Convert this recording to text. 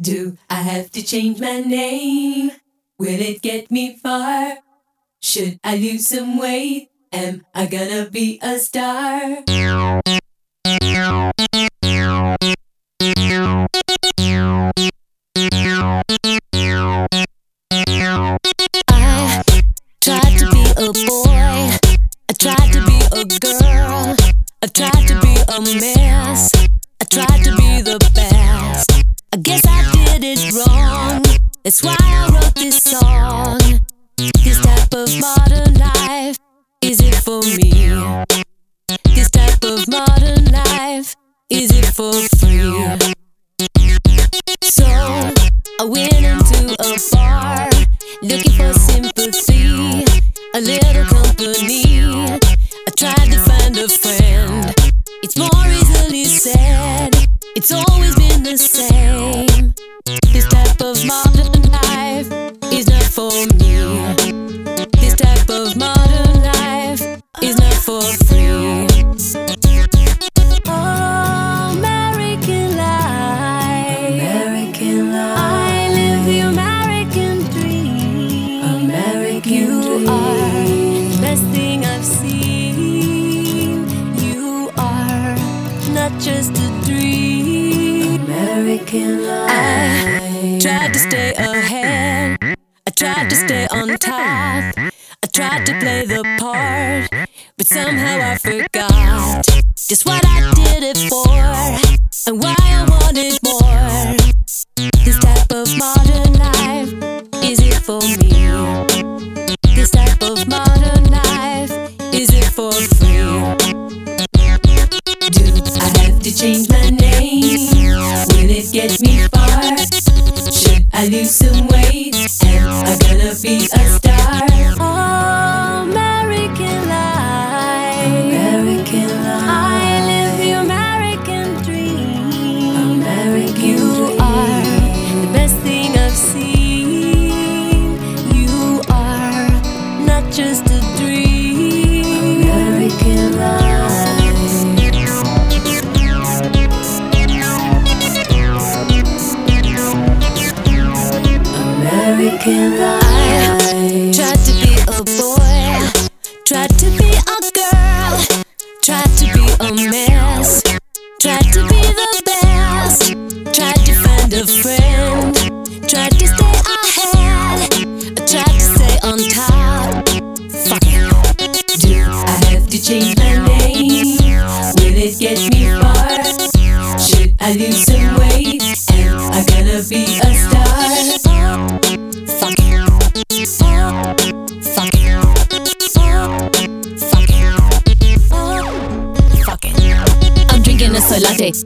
Do I have to change my name? Will it get me far? Should I lose some weight? Am I gonna be a star? I tried to be a boy. I tried to be a girl. I tried to be a mess. That's why I wrote this song. This type of modern life, is it for me? This type of modern life, is it for free? So I went into a bar looking for sympathy, a little company. I tried to find a friend. It's more This type of modern life is not for free. Oh, American life. American life. I live the American dream. American you dream. are the best thing I've seen. You are not just a dream. American life. Tried to stay ahead. Tried to stay on top. I tried to play the part, but somehow I forgot just what I did it for and why I wanted more. This type of modern life, is it for me? This type of modern life, is it for free? Do I have to change my name? Will it get me far? Should I lose some weight? American life. Tried to be a boy, tried to be a girl, tried to be a mess, tried to be the best, tried to find a friend, tried to stay ahead, tried to stay on top. Fuck it. Do I have to change my name? Will it get me far? Should I lose some weight? Am I gonna be a star?